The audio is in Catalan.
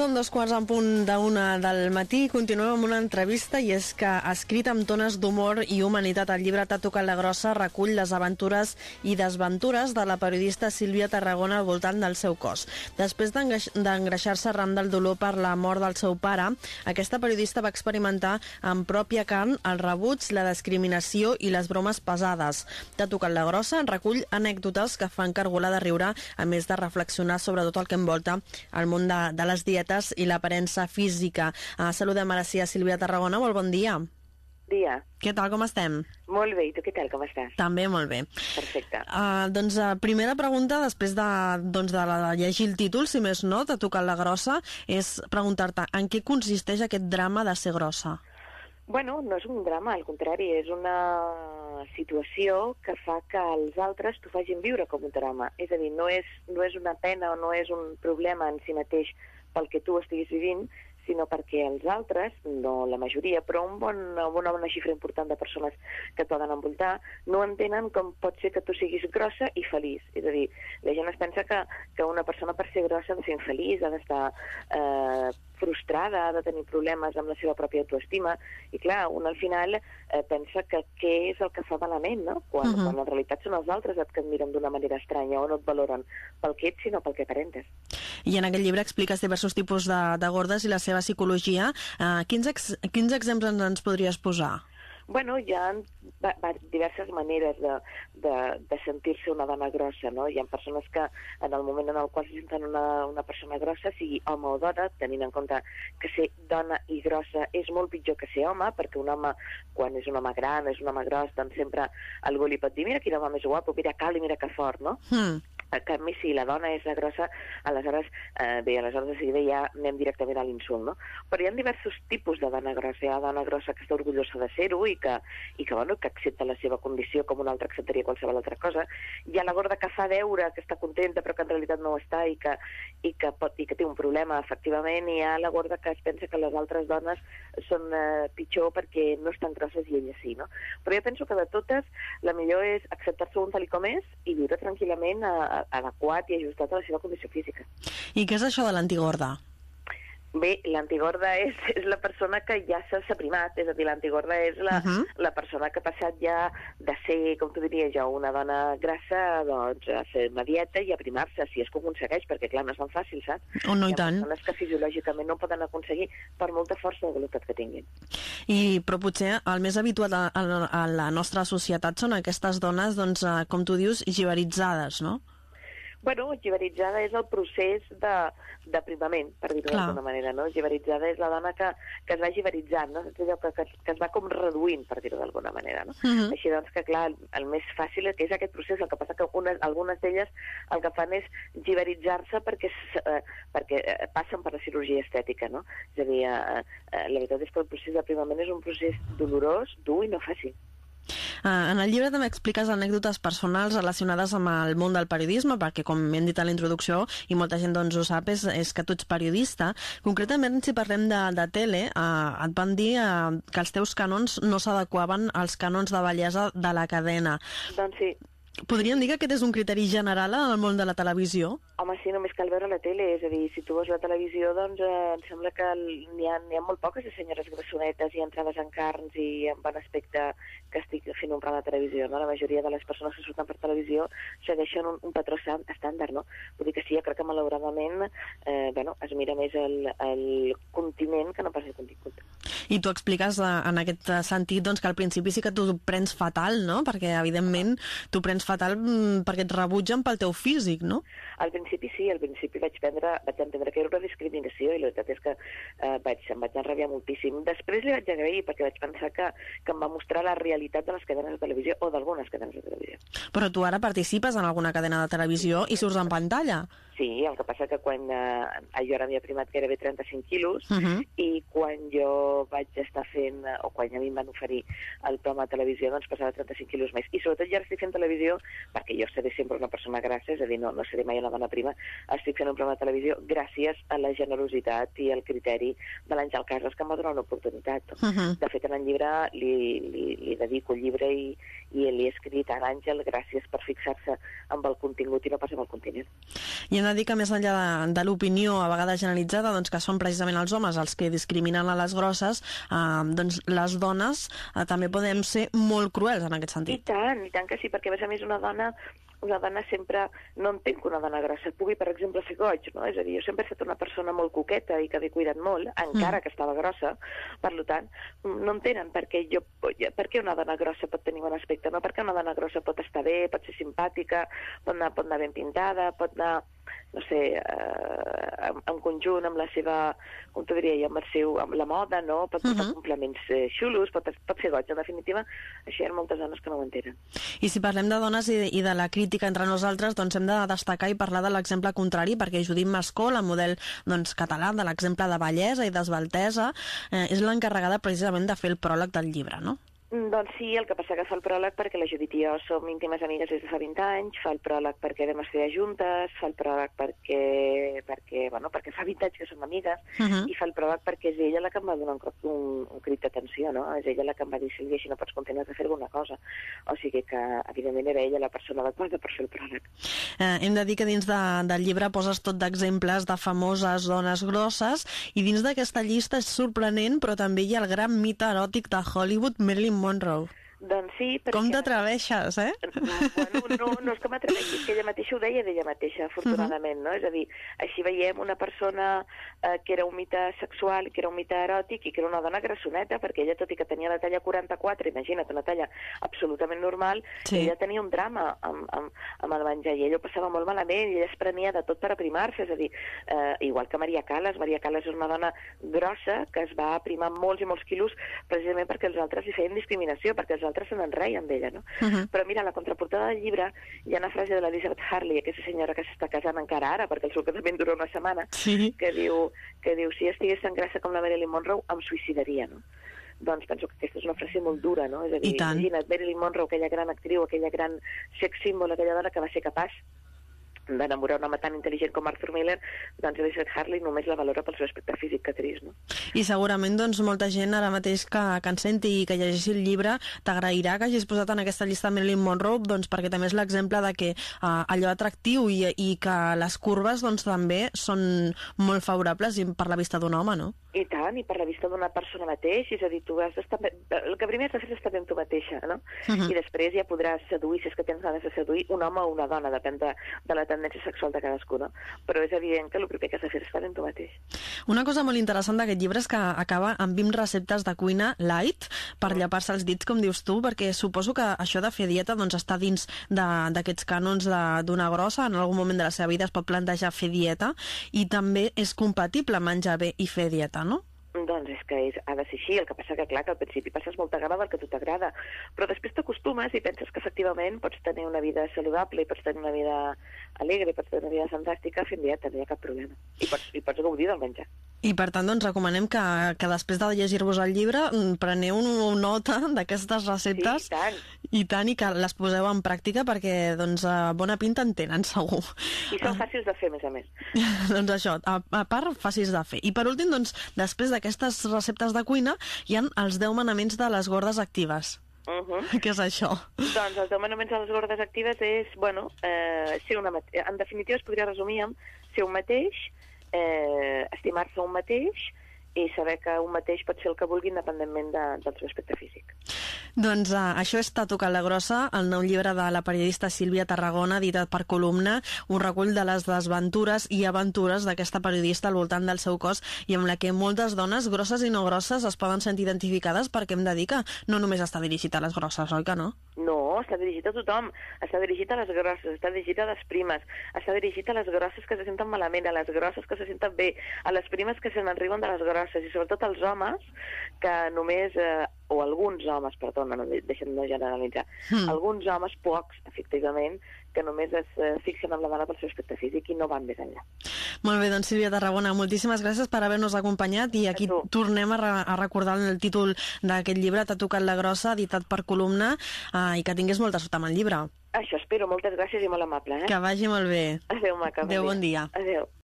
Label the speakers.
Speaker 1: Són dos quarts en punt d'una del matí continuem amb una entrevista i és que escrit amb tones d'humor i humanitat el llibre T'ha tocat la grossa recull les aventures i desventures de la periodista Sílvia Tarragona al voltant del seu cos. Després d'engreixar-se arran del dolor per la mort del seu pare, aquesta periodista va experimentar en pròpia carn el rebuig, la discriminació i les bromes pesades. T'ha tocat la grossa recull anècdotes que fan cargolar de riure a més de reflexionar sobre tot el que envolta el món de, de les dietes i l'aparença física. Uh, saludem ara sí a Sílvia Tarragona, molt bon dia.
Speaker 2: Dia.
Speaker 1: Què tal, com estem?
Speaker 2: Molt bé, i tu què tal, com estàs?
Speaker 1: També molt bé.
Speaker 2: Perfecte.
Speaker 1: Uh, doncs, uh, primera pregunta, després de, doncs, de, de llegir el títol, si més no, t'ha tocat la grossa, és preguntar-te en què consisteix aquest drama de ser grossa?
Speaker 2: Bueno, no és un drama, al contrari, és una situació que fa que els altres t'ho facin viure com un drama. És a dir, no és, no és una pena o no és un problema en si mateix pel que tu estiguis vivint, sinó perquè els altres, no la majoria, però un bon, una bona xifra important de persones que et poden envoltar, no entenen com pot ser que tu siguis grossa i feliç. És a dir, la gent es pensa que, que una persona per ser grossa ha de ser infeliç, ha d'estar eh, frustrada, ha de tenir problemes amb la seva pròpia autoestima, i clar, un al final eh, pensa que què és el que fa malament, no? Quan, uh -huh. quan en realitat són els altres els que et miren d'una manera estranya o no et valoren pel que ets, sinó pel que aparentes.
Speaker 1: I en aquest llibre expliques diversos tipus de, de gordes i la seva psicologia. Uh, quins, ex, quins exemples ens podries posar?
Speaker 2: Bueno, hi ha diverses maneres de, de, de sentir-se una dona grossa, no? Hi ha persones que en el moment en el qual se senten una, una persona grossa, sigui home o dona, tenint en compte que ser dona i grossa és molt pitjor que ser home, perquè un home, quan és un home gran, és un home gros, doncs sempre algú li pot dir mira quin home més guapo, mira cal i mira que fort, no?
Speaker 1: Hmm.
Speaker 2: En canvi, si la dona és la grossa, aleshores, eh, bé, aleshores de seguida ja anem directament a l'insult, no? Però hi ha diversos tipus de dona grossa. Hi ha dona grossa que està orgullosa de ser-ho i, que, i que, bueno, que accepta la seva condició com una altra acceptaria qualsevol altra cosa. Hi ha la gorda que fa veure que està contenta però que en realitat no ho està i que, i que, pot, i que té un problema, efectivament. I hi ha la gorda que es pensa que les altres dones són eh, pitjor perquè no estan grosses i ella sí, no? Però jo penso que de totes, la millor és acceptar-se un tal com és i viure tranquil·lament a, adequat i ajustat a la seva condició física.
Speaker 1: I què és això de l'antigorda?
Speaker 2: Bé, l'antigorda és, és la persona que ja s'ha primat, és a dir, l'antigorda és la, uh -huh. la persona que ha passat ja de ser, com tu diries jo, una dona grassa, doncs, a fer una dieta i a primar-se, si és que ho aconsegueix, perquè clar, no és tan fàcil, saps?
Speaker 1: Oh, no,
Speaker 2: Hi
Speaker 1: i
Speaker 2: ha
Speaker 1: tant.
Speaker 2: persones que fisiològicament no poden aconseguir per molta força de voluntat que tinguin.
Speaker 1: I, però potser el més habitual a, a, a la nostra societat són aquestes dones, doncs, eh, com tu dius, giberitzades, no?
Speaker 2: Bueno, giberitzada és el procés de d'aprimament, per dir-ho d'alguna manera, no? Giberitzada és la dona que, que es va giberitzant, no? Que, que, que es va com reduint, per dir-ho d'alguna manera, no?
Speaker 1: Mhm.
Speaker 2: Així doncs que, clar, el, el més fàcil és que és aquest procés, el que passa que unes, algunes d'elles el que fan és giberitzar-se perquè, eh, perquè eh, passen per la cirurgia estètica, no? És a dir, eh, eh, la veritat és que el procés d'aprimament és un procés dolorós, dur i no fàcil.
Speaker 1: Uh, en el llibre també expliques anècdotes personals relacionades amb el món del periodisme, perquè com hem dit a la introducció, i molta gent doncs, ho sap, és, és que tu ets periodista. Concretament, si parlem de, de tele, uh, et van dir uh, que els teus canons no s'adequaven als canons de bellesa de la cadena.
Speaker 2: Doncs sí,
Speaker 1: Podríem dir que aquest és un criteri general en el món de la televisió?
Speaker 2: Home, sí, només cal veure la tele, és a dir, si tu veus la televisió, doncs eh, em sembla que n'hi ha, n'hi ha molt poques de senyores grassonetes i entrades en carns i amb bon aspecte que estic fent un programa de televisió, no? La majoria de les persones que surten per televisió segueixen un, un patró estàndard, no? Vull dir que sí, jo crec que malauradament eh, bueno, es mira més el, el continent que no pas el contingut.
Speaker 1: I tu expliques eh, en aquest sentit doncs, que al principi sí que tu prens fatal, no? Perquè, evidentment, tu prens fatal mm, perquè et rebutgen pel teu físic, no?
Speaker 2: Al principi sí, al principi vaig, prendre, vaig entendre que era una discriminació i la veritat és que eh, vaig, em vaig enrabiar moltíssim. Després li vaig agrair perquè vaig pensar que, que em va mostrar la realitat de les cadenes de televisió o d'algunes cadenes de televisió.
Speaker 1: Però tu ara participes en alguna cadena de televisió i surts en pantalla.
Speaker 2: Sí, el que passa que quan eh, jo ara m'havia primat gairebé 35 quilos
Speaker 1: Uh -huh.
Speaker 2: i quan jo vaig estar fent, o quan a mi em van oferir el programa de televisió, doncs passava 35 quilos més. I sobretot ja estic fent televisió televisió, perquè jo seré sempre una persona gràcia, és a dir, no, no seré mai una dona prima, estic fent un programa de televisió gràcies a la generositat i al criteri de l'Àngel Casas, que m'ha donat una oportunitat. Uh -huh. De fet, en el llibre li, li, li dedico el llibre i, i li he escrit a l'Àngel gràcies per fixar-se amb el contingut i no pas amb el continent.
Speaker 1: I hem de dir que més enllà de, de l'opinió a vegades generalitzada, doncs que són precisament els homes els que discriminen a les grosses, eh, doncs les dones eh, també podem ser molt cruels en aquest sentit.
Speaker 2: I tant, i tant que sí, perquè a més a més una dona una dona sempre no entenc que una dona grossa pugui, per exemple, fer goig, no? És a dir, jo sempre he estat una persona molt coqueta i que m'he cuidat molt, encara mm. que estava grossa, per tant, no entenen per què, jo, per què una dona grossa pot tenir bon aspecte, no? Per què una dona grossa pot estar bé, pot ser simpàtica, pot anar, pot anar ben pintada, pot anar no sé, eh, en, en conjunt amb la seva, com t'ho diria, amb, el seu, amb la moda, no? Pot portar uh -huh. complements eh, xulos, pot, pot ser goig. En definitiva, això hi ha moltes dones que no ho entenen.
Speaker 1: I si parlem de dones i, i de la crítica entre nosaltres, doncs hem de destacar i parlar de l'exemple contrari, perquè Judit Mascó, la model doncs, català de l'exemple de bellesa i d'esbaltesa, eh, és l'encarregada precisament de fer el pròleg del llibre, no?
Speaker 2: Mm, doncs sí, el que passa que fa el pròleg perquè la Judit i jo som íntimes amigues des de fa 20 anys, fa el pròleg perquè vam estudiar juntes, fa el pròleg perquè, perquè, bueno, perquè fa 20 anys que som amigues, uh -huh. i fa el pròleg perquè és ella la que em va donar un, un, un crit d'atenció, no? És ella la que em va dir, Sílvia, si no pots continuar a fer alguna cosa. O sigui que, evidentment, era ella la persona adequada per fer el pròleg.
Speaker 1: Eh, hem de dir que dins de, del llibre poses tot d'exemples de famoses dones grosses, i dins d'aquesta llista és sorprenent, però també hi ha el gran mite eròtic de Hollywood, Marilyn Monroe.
Speaker 2: Doncs sí,
Speaker 1: perquè... Com t'atreveixes, eh?
Speaker 2: Bueno, no, no és que m'atreveixi, és que ella mateixa ho deia d'ella mateixa, afortunadament, uh -huh. no? És a dir, així veiem una persona eh, que era un mite sexual, que era un mite eròtic i que era una dona grassoneta, perquè ella, tot i que tenia la talla 44, imagina't, una talla absolutament normal, sí. ella tenia un drama amb, amb, amb el menjar i ella ho passava molt malament i ella es prenia de tot per aprimar-se, és a dir, eh, igual que Maria Calas, Maria Calas és una dona grossa que es va aprimar molts i molts quilos precisament perquè els altres li feien discriminació, perquè els altres se n'enreien d'ella, no? Uh -huh. Però mira, a la contraportada del llibre hi ha una frase de l'Elizabeth Harley, aquesta senyora que s'està casant encara ara, perquè el seu casament dura una setmana, sí. que, diu, que diu, si estigués tan grassa com la Marilyn Monroe, em suïcidaria, no? doncs penso que aquesta és una frase molt dura, no? És a dir, imagina't Marilyn Monroe, aquella gran actriu, aquella gran sex symbol, aquella dona que va ser capaç d'enamorar un home tan intel·ligent com Arthur Miller, doncs Elizabeth Harley només la valora pel seu aspecte físic que trist, no?
Speaker 1: I segurament doncs, molta gent ara mateix que, que en senti i que llegeixi el llibre t'agrairà que hagis posat en aquesta llista Marilyn Monroe doncs, perquè també és l'exemple de que uh, allò atractiu i, i que les curves doncs, també són molt favorables per la vista d'un home, no?
Speaker 2: I tant, i per la vista d'una persona mateix, és a dir, tu has d'estar... El que primer has de fer és estar bé amb tu mateixa, no? Uh -huh. I després ja podràs seduir, si és que tens ganes de seduir, un home o una dona, depèn de, de la tendència sexual de cadascú, no? Però és evident que el primer que has de fer és estar bé amb tu mateix.
Speaker 1: Una cosa molt interessant d'aquest llibre és que acaba amb 20 receptes de cuina light per llepar-se els dits, com dius tu, perquè suposo que això de fer dieta doncs, està dins d'aquests cànons d'una grossa, en algun moment de la seva vida es pot plantejar fer dieta, i també és compatible menjar bé i fer dieta no?
Speaker 2: Doncs és que és, ha de ser així, el que passa que, clar, que al principi passes molta gana del que a tu t'agrada, però després t'acostumes i penses que efectivament pots tenir una vida saludable i pots tenir una vida alegre i pots tenir una vida fantàstica fent dieta, no hi ha cap problema. I pots, i pots gaudir del menjar.
Speaker 1: I per tant, doncs, recomanem que, que després de llegir-vos el llibre mm, preneu una nota d'aquestes receptes
Speaker 2: sí, i, tant.
Speaker 1: i tant, i que les poseu en pràctica perquè, doncs, bona pinta en tenen, segur.
Speaker 2: I són fàcils de fer, a més a més.
Speaker 1: doncs això, a, a part, fàcils de fer. I per últim, doncs, després d'aquestes receptes de cuina, hi han els 10 manaments de les gordes actives. Uh -huh. Què és això?
Speaker 2: Doncs els 10 manaments de les gordes actives és, bueno, eh, ser una... En definitiva es podria resumir amb ser un mateix, eh, estimar-se un mateix i saber que un mateix pot ser el que vulgui independentment de, del seu aspecte físic.
Speaker 1: Doncs uh, això és Tatu Calagrossa, el nou llibre de la periodista Sílvia Tarragona, editat per Columna, un recull de les desventures i aventures d'aquesta periodista al voltant del seu cos i amb la que moltes dones, grosses i no grosses, es poden sentir identificades perquè hem de dir que no només està dirigit a les grosses, oi que no?
Speaker 2: No, està dirigit a tothom. Està dirigit a les grosses, està dirigit a les primes, està dirigit a les grosses que se senten malament, a les grosses que se senten bé, a les primes que se n'arriben de les grosses i sobretot els homes que només, eh, o alguns homes, perdona, no, deixem de generalitzar, mm. alguns homes, pocs, efectivament, que només es eh, fixen en la dona pel seu aspecte físic i no van més enllà.
Speaker 1: Molt bé, doncs Sílvia Tarragona, moltíssimes gràcies per haver-nos acompanyat i aquí tornem a, re a recordar el títol d'aquest llibre, T'ha tocat la grossa, editat per columna, eh, i que tingués molta sort amb el llibre.
Speaker 2: Això espero. Moltes gràcies i molt amable, eh?
Speaker 1: Que vagi molt bé.
Speaker 2: Adéu, maca.
Speaker 1: Adéu, bon dia.
Speaker 2: Adéu.